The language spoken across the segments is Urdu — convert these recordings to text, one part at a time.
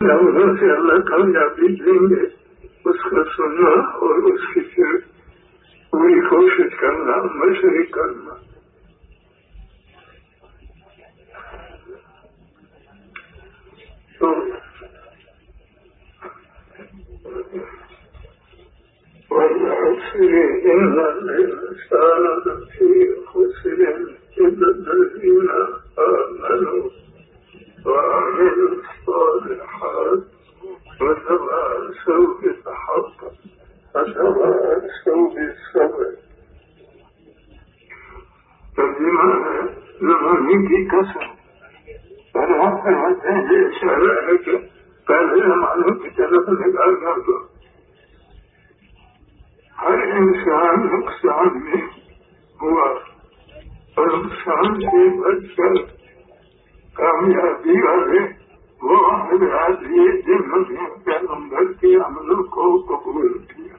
لفظوں سے اللہ کامیابی دیں گے اس کو سننا اور اس کی پھر پوری کوشش کرنا مشورے کرنا تو والعصر وعمل الصالحات وتواصوا بالحق وتواصوا بالصبر فبمعنى لما نيجي كسر فرحت هذه شرائك قال لها معلومة تلفن الأرض هر انسان نقصان میں ہوا اور نقصان سے بچ کر کامیابی والے وہ حضرات یہ جنہوں نے پیغمبر کے عملوں کو قبول کیا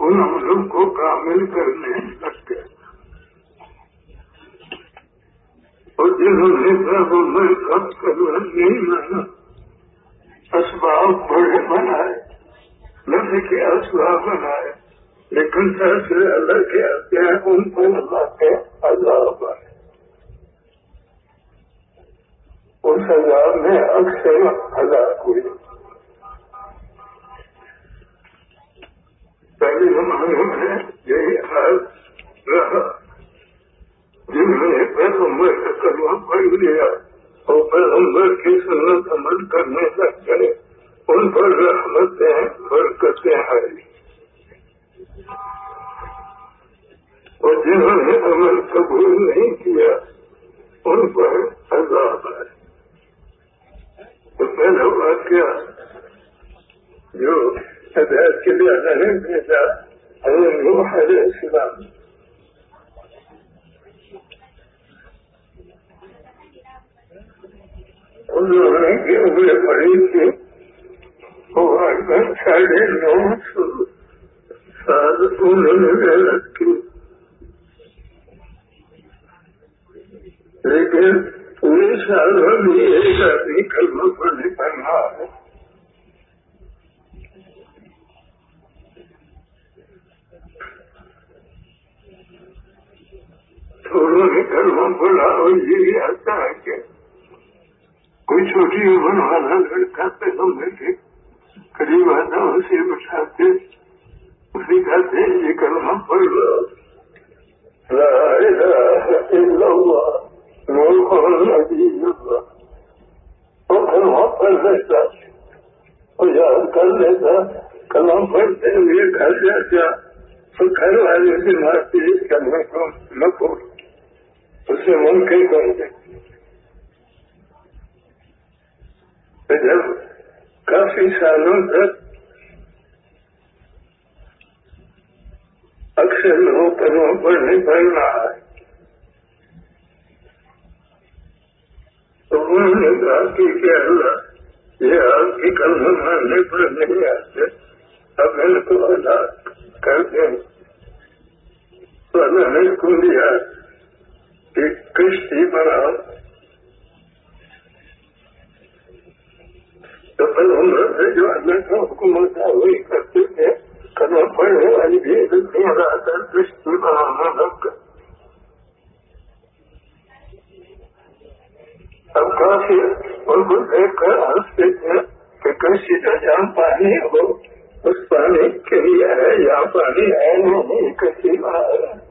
ان عملوں کو کامل کرنے لگ گئے اور جنہوں نے پیغمبر کا کرنا نہیں مانا اسباب بڑے بنائے نفع کے اسباب بنائے لیکن فیصلے اللہ کے آتے ہیں ان کو اللہ کے عذاب آئے اس عذاب میں اکثر ہلاک ہوئی۔ پہلے زمانے میں یہی حال رہا۔ جنہوں نے پیغمبر کا کلمہ پڑھ لیا اور پیغمبر کی سنت عمل کرنے لگ گئے، ان پر رحمتیں برکتیں آئی اور جنہوں نے عمل قبول نہیں کیا، ان پر عذاب آئے۔ تو پہلا واقعہ جو ہدایت کے لیے نہیں بھیجا حضرت نوح علیہ السلام انہوں نے کہ اگلے مریض کے ساڑھے نو سو سال انہوں نے محنت کی لیکن پورے سال میں بھی ایک آدمی کلمہ تھوڑوں نے کلمہ پڑھا اور یہ آتا ہے کہ کوئی چھوٹی عمر والا لڑکا پیغمبر کے قریب آتا اسے بٹھاتے اسے کہتے، یہ کلمہ پڑھ لو لا الہ الا اللہ وہ کلمہ پڑھ لیتا، وہ یاد کر لیتا، کلمہ پڑھتے ہوئے گھر جاتا۔ تو گھر والے سے مارتے اس کو نہ پڑھ اسے ممکن کر دے جب کافی سالوں تک اکثر لوگوں کلمہ پڑھنے پڑھ رہا ہے، تو انہوں نے کہا کہ کیا اللہ، یہ آپ کی کلمہ ماننے پر نہیں آتے، اب ان کو ادا کر دیں۔ تو اللہ نے حکم دیا کہ کشتی بناؤ۔ تو پھر عمر سے جو اللہ کا حکم ہوتا ہے، وہی کرتے تھے۔ کلمہ پڑھنے والی بھی دنیا رہا کشتی بنانا لگ گئے اب کافی ان کو دیکھ کر ہنستے تھے کہ کشتی کا جہاں پانی ہو اس پانی کے لیے ہے، یا پانی ہے، نہیں کشتی بنا رہا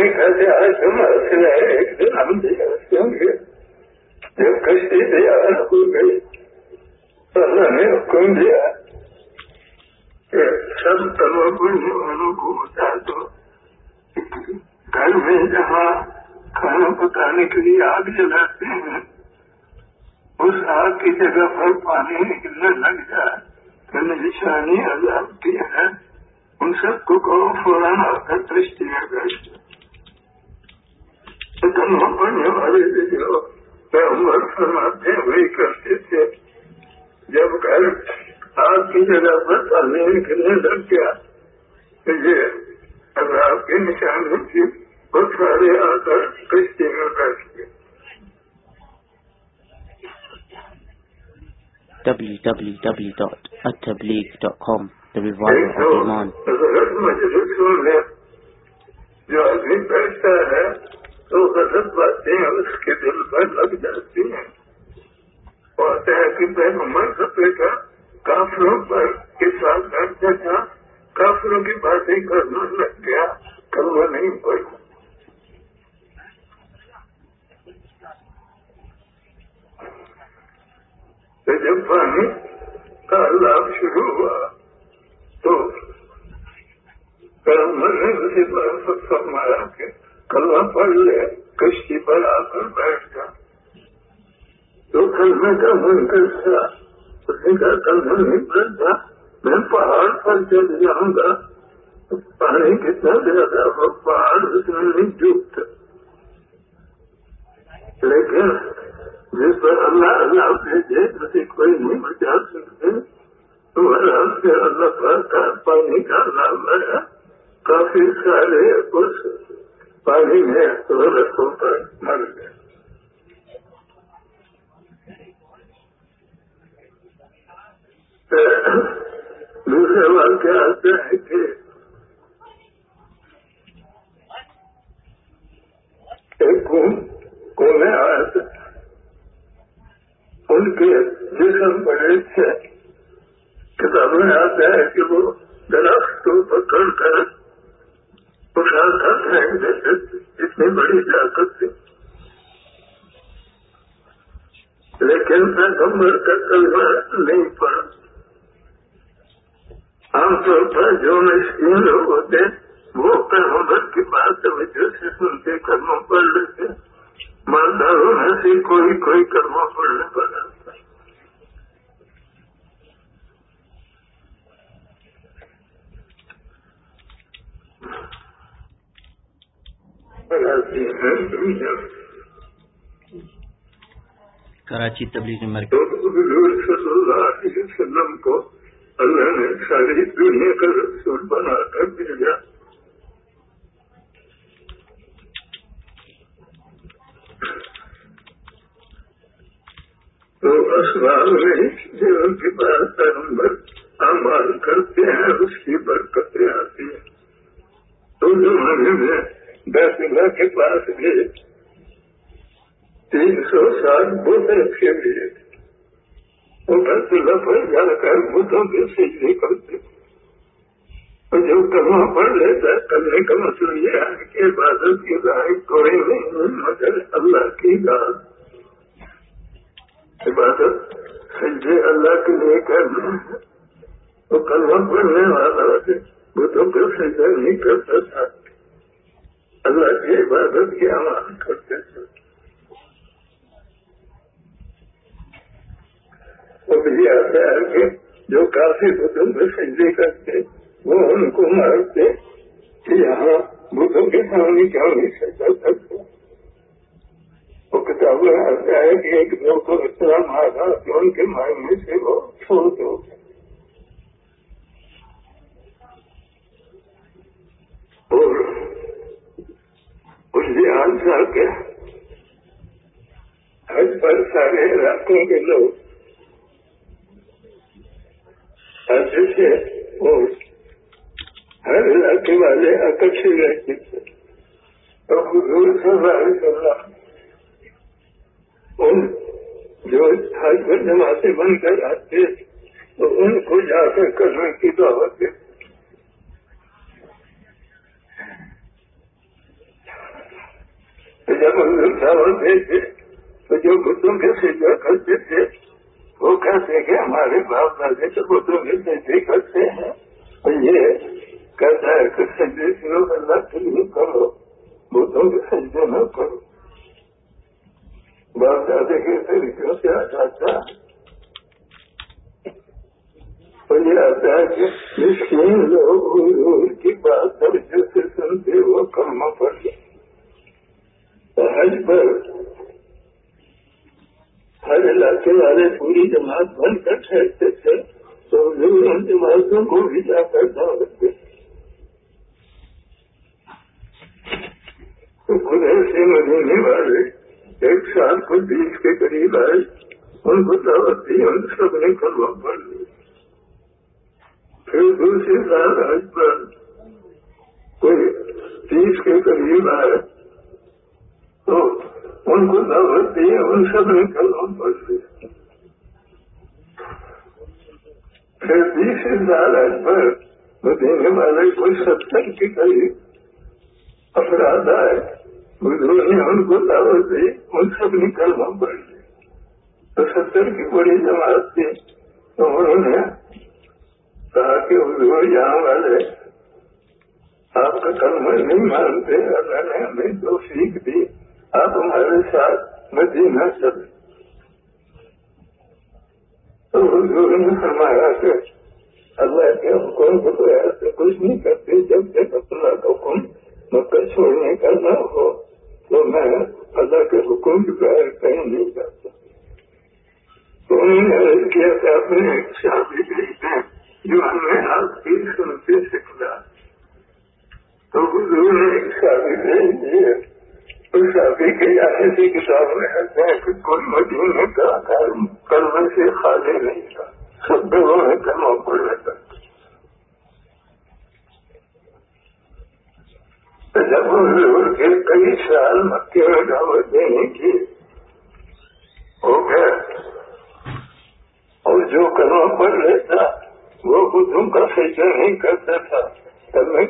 وہی کہتے آج ہم حاصل ہے ایک دن ہم بھی ہنسیں گے جب کشتی تیار ہو گئی تو اللہ نے حکم دیا کہ سب کلو پڑھنے والوں کو بتا دو گھر میں جہاں کھانا پکانے کے لیے آگ جلاتے ہیں اس آگ کی جگہ پر پانی نکلنے لگ جائے تو نشانی عذاب کی ہے ان سب کو کہو فوراً آ کر کشتی میں بیٹھ ہمارے پیغمبر فرماتے وہی کرتے تھے جب آپ کی جگہ پر پانی نکلنے لگ گیا یہ اگر آپ کے نشانی تھی وہ سارے آ کر کشتی میں بیٹھ گئے www.attableek.com The Revival of Iman. جو آدمی بیٹھتا ہے تو غلط باتیں اس کے دل پر لگ جاتی ہیں۔ ہوتا ہے کہ پیغمبر کا کافروں پر کے ساتھ بیٹھتا تھا کافروں کی باتیں کرنا لگ گیا کلو نہیں پڑا تو جب پانی کا لابھ شروع ہوا، تو پیغمبر نے اسی پر فرمایا کہ کلوا پڑھ لے، کشتی پر آ کر بیٹھ گیا تو کلمے کا منکر تھا۔ اس نے کہا، کلمہ نہیں پڑھتا، میں پہاڑ پر چل جاؤں گا۔ پانی کتنا زیادہ ہو، پہاڑ اس میں نہیں ڈوبتا۔ لیکن جس پر اللہ اللہ بھیجے، اسے کوئی نہیں بچا سکتے تمہارا سے اللہ پاک کا پانی کا نام ہے۔ کافی سارے اس پانی میں رکھوں پر مر گئے دوسرے بات کیا آتا ہے کہ ایک کونے آیا تھا ان کے جسم بڑے سے کتابوں میں آتا ہے کہ وہ درخت کو پکڑ کر اٹھا کر اتنی بڑی طاقت تھی۔ لیکن پیغمبر کا کلمہ نہیں پڑا۔ عام طور پر جو مسکین لوگ ہوتے وہ پیغمبر کی بات توجہ سے سنتے کرموں پڑھ لیتے مالداروں میں سے کوئی کوئی کرموں پڑھنے پڑا کراچی تبلیغ مرکز۔ حضور صلی اللہ علیہ وسلم کو اللہ نے ساری دنیا کا رسول بنا کر بھیجا تو اسباب میں جو ان کے پاس پیغمبر امال کرتے ہیں، اس کی برکتیں آتی ہیں۔ تو زمانے میں بیت اللہ کے پاس بھی تین سو سال بوتے رکھے ہوئے تھے اللہ پر جا کر بتوں کے سجدے کرتے اور جو کلمہ پڑھ لیتا ہے کرنے کا مطلب یہ ہے کہ عبادت کی لائق کوئی نہیں مگر اللہ کی بات عبادت سجدے اللہ کے لیے کرنا وہ کلمہ پڑھنے والا بتوں کو سجدہ نہیں کرتا تھا اللہ کی عبادت کی امان کرتے تھے وہ بھی آتا ہے کہ جو کافی بتوں کو سجدے کرتے وہ ان کو مارتے کہ یہاں بتوں کے سامنے کیا نہیں سجا سکتے وہ کتاب میں آتا ہے کہ ایک دو کو اتنا مارا کہ ان کے مارنے سے وہ چھوڑ دو۔ اور اس دھیان سے کے حج پر سارے علاقوں کے لوگ ایسے سے وہ ہر علاقے والے اکچھے رہتے تھے اور حضور صلی اللہ علیہ وسلم ان جو حج پر جماعتیں بن کر آتے تو ان کو جا کر کرنے کی دعوت دیتے جب ہم تو جو بتوں کے سجا کرتے تھے وہ کہتے کہ ہمارے باپ دادے تو بتوں کے سجے کرتے ہیں اور یہ کہتا ہے کہ سجے صرف اللہ کے لیے کرو بتوں کے سجدے نہ کرو باپ دادے کے طریقوں سے آ جاتا اور یہ آتا ہے کہ مسکین لوگ کی بات توجہ سے سنتے وہ کلمہ پڑ گیا حج پر ہر علاقے والے پوری جماعت بن کر ٹھہرتے تھے، تو حضور ان جماعتوں کو بھی جا کر دعوت دیتے تو خدا سے مدینے والے ایک سال کو بیس کے قریب آئے ان کو دعوت دی ان سب نے کلمہ پڑھ لی۔ پھر دوسری سال حج پر کوئی تیس کے قریب آئے۔ تو ان کو دعوت دی، ان سب نے کلمہ پڑھ لی پھر تیسری سال پر مدینے والے کوئی ستر کے قریب افراد آئے۔ حضور نے ان کو دعوت دی، ان سب نے کلمہ پڑھ لی تو ستر کی بڑی جماعت تھی۔ تو انہوں نے کہا کہ حضور یہاں والے، آپ کا کلمہ نہیں مانتے، اللہ نے ہمیں جو سیکھ دی۔ آپ ہمارے ساتھ مدینہ چلے تو حضور نے فرمایا کہ اللہ کے حکم کو تو ایسے کچھ نہیں کرتے جب تک اللہ کا حکم مکہ چھوڑنے کا نہ ہو، تو میں اللہ کے حکم کی بغیر کہیں نہیں جاتا تو انہوں نے عرض کیا کہ اپنے شادی بھیجتے جو ہمیں آپ کی سنتے سکھلا۔ تو حضور نے ایک شادی بھیج دی۔ شادی کے جانے سے کتاب میں آتے ہیں کہ کوئی مدینے کا کلمے سے خالی نہیں تھا سب دلوں میں کلمہ پڑ لیتا جب حضور کے کئی سال مکے میں دعوت دینے کی ہو گئے اور جو کلمہ پڑھ لیتا وہ بدھوں کا سجدہ نہیں کرتا تھا۔ میں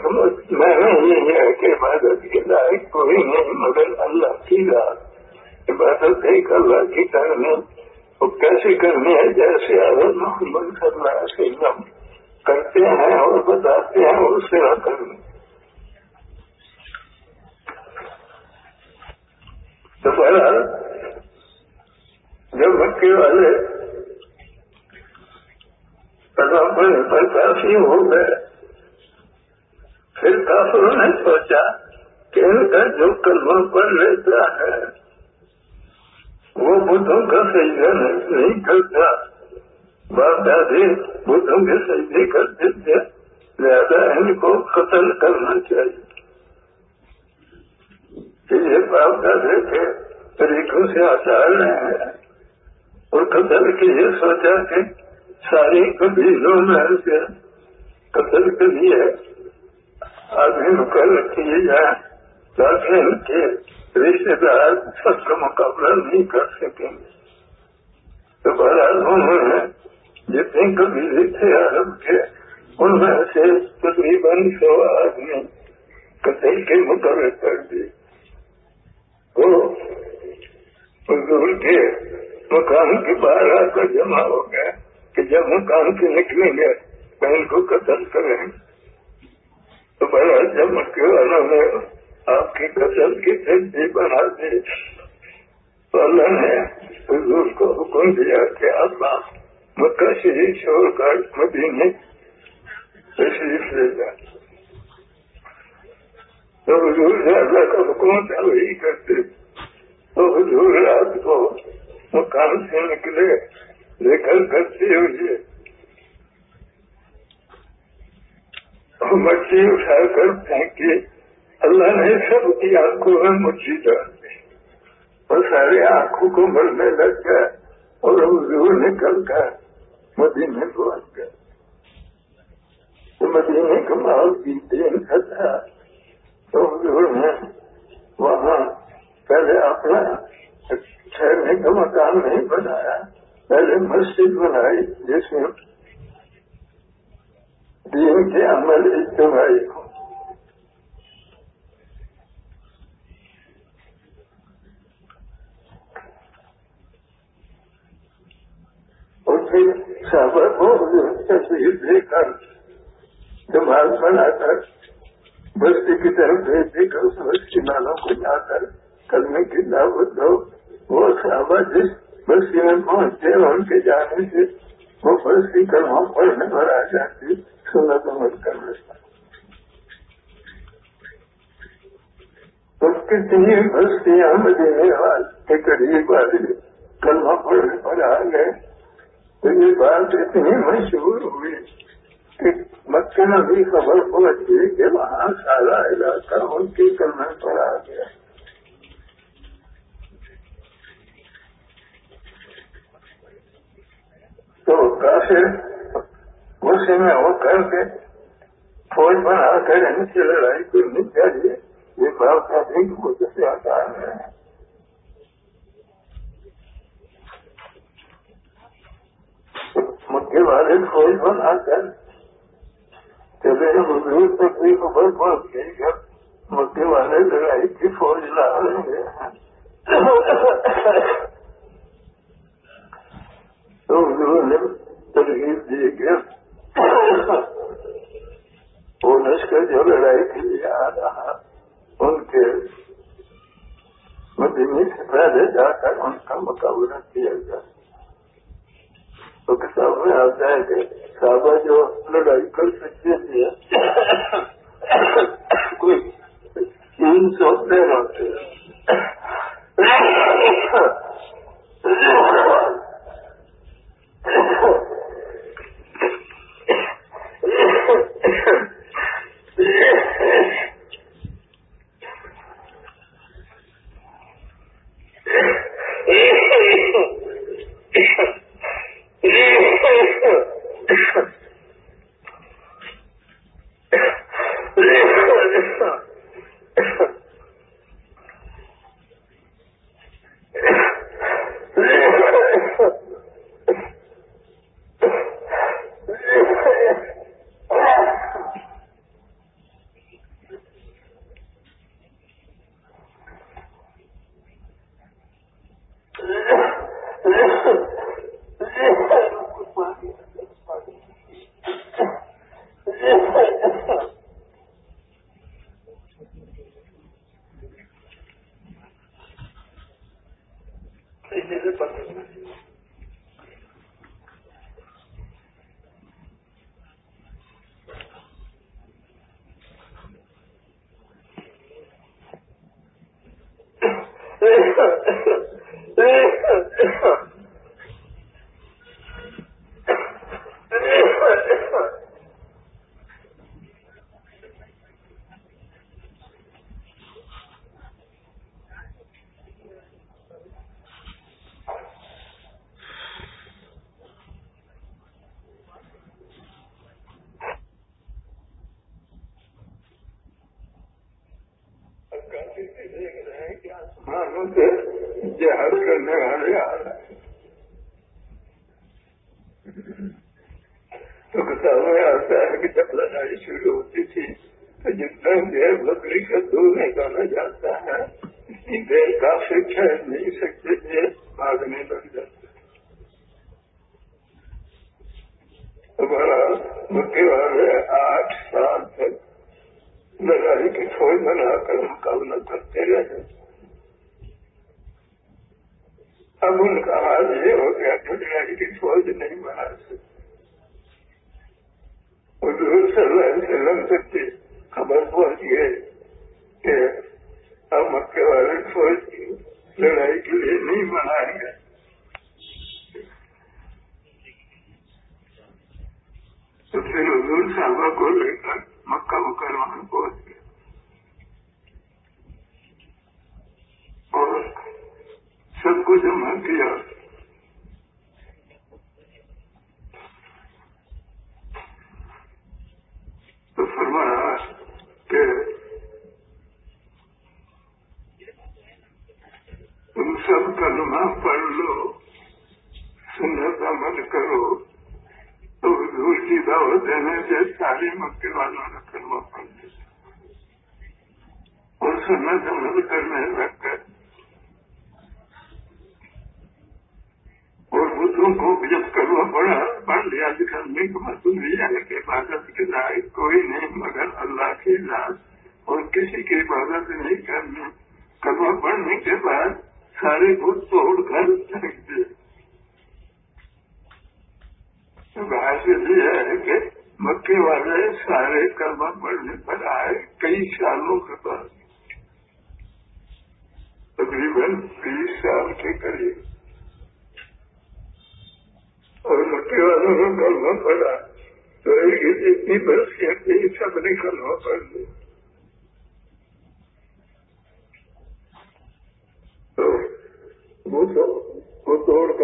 میں نے یہ ہے کہ عبادت کے لائق کوئی نہیں مگر اللہ کی رات عبادت ایک اللہ کی کرنی وہ کیسے کرنی ہے جیسے حضرت محمد صلی اللہ علیہ وسلم کرتے ہیں اور بتاتے ہیں اس سے کرنی تو بہرحال جب مکے والے کلمہ پر کافی ہو گئے پھر کافروں نے سوچا کہ ان کا جو کلمہ پڑھ لیتا ہے، وہ بدھوں کا سجدہ نہیں کرتا۔ باپ دادی بدھوں کے سجدے کرتے تھے لہذا ان کو قتل کرنا چاہیے۔ یہ باپ دادے کے طریقوں سے آچار رہے ہیں اور قتل کے یہ سوچا کہ ساری قبیلوں میں سے قتل کے لیے آدمی مقرر کیے جائیں تاکہ ان کے رشتے دار سب کا مقابلہ نہیں کر سکیں۔ گے تو بہرحال انہوں نے جتنے قبیلے تھے عرب کے ان میں سے تقریباً سو آدمی قتل کے مقرر کر دیے۔ وہ حضور کے مکان کے باہر آ کر جمع ہو گئے کہ جب ہم کام سے نکلیں گے بہن کو قتل کریں۔ تو بڑا جب مکے والوں نے آپ کی قتل کی تصدیق بنا دی۔ تو اللہ نے حضور کو حکم دیا کہ اب آپ مکہ شریف چھوڑ کر مدینے تشریف لے جائیں تو حضور سے اللہ کا حکم تھا وہی کرتے تو حضور رات کو مکان سے نکلے لیکن کرتے ہوئے مچھلی اٹھا کر پھینکی اللہ نے سب کی آنکھوں میں مچھلی ڈال دی۔ اور سارے آنکھوں کو مرنے لگ گیا اور حضور نکل کر مدینے پہنچ گئے۔ تو مدینے کا ماحول بھی دین کا تھا تو حضور نے وہاں پہلے اپنا اچھا ٹھہرنے کا مکان نہیں بنایا، پہلے مسجد بنائی جس میں دین کے عمل اجتماعی ہو۔ اور تصویر دے کر جماعت بنا کر بستی کی طرف بھیج دے کر اس بستی والوں کو جا کر کرنے کی دعوت دو۔ وہ صحابہ جس بستی میں پہنچتے ان کے جانے سے وہ بستی کلمہ پڑھنے پر آ جاتی سنت عمل کر لیتا تو کتنی بستیاں مدینے والے کے قریب والی کلمہ پڑھنے پر آ گئے۔ تو یہ بات اتنی مشہور ہوئی کہ مکہ میں بھی خبر پہنچی کہ وہاں سارا علاقہ ان کی کلمہ پر آ گیا۔ پھر غصے میں ہو کر کے فوج بنا کر ان سے لڑائی کرنی چاہیے یہ بات ہے کہ مجھ سے آسان ہے۔ مکے والے فوج بنا کر چلے۔ حضور تکلیف پر پہنچ گئی گھر مکے والے لڑائی کی فوج لا رہے ہیں۔ تو حضور نے ترغیب دی کہ وہ لشکر جو لڑائی کے لیے آ رہا، ان کے مدینی سے پہلے جا کر ان کا مقابلہ کیا جائے۔ تو کتاب میں آتا ہے کہ صحابہ جو لڑائی کر سکتے تھے، کوئی تین سو تیرہ تھے۔ آسمانوں سے جہاد کرنے والے آ رہے تو کتاب میں آتا ہے کہ جب لڑائی شروع ہوتی تھی تو جتنا دیر بکری کا دودھ نکالا جاتا ہے، اتنی دیر کافی ٹھہر نہیں سکتے تھے۔ بھاگنے بنا کر مقابلہ کرتے رہے اب ان کا حال یہ ہو گیا کہ لڑائی کی فوج نہیں بنا سکتے حضور صلی اللہ علیہ وسلم تک کی خبر پہنچ گئی کہ اب مکے والے فوج کی لڑائی کے لیے نہیں بنائیں گے تو پھر حضور صاحبہ کو لے کر مکہ مکرمہ میں پہنچ گئے اور سب کو جمع کیا۔ تو فرمایا کہ تم سب کلمہ پڑھ لو، سنت عمل کرو، تو حضور کی دعوت دینے سے ساری مکے والوں نے کلمہ پڑھ لیا اور سنت عمل کرنے لگ گئے اور بتوں کو جب کروا پڑا پڑھ لیا دکھانے کے بعد دنیا کے عبادت کے لائق کوئی نہیں مگر اللہ اور کسی کی عبادت نہیں کرنی کروا پڑھنے کے بعد سارے بت توڑ کر پھینک دیے حاصل یہ ہے کہ مکے والے سارے کرما پڑھنے پر آئے کئی سالوں کے بعد۔ تقریباً بیس سال کے قریب۔ اور مکے والوں کو کلمہ پڑا تو اتنی برسیاں تھی سب نے کلمہ پڑھ لی تو وہ تو وہ توڑ کر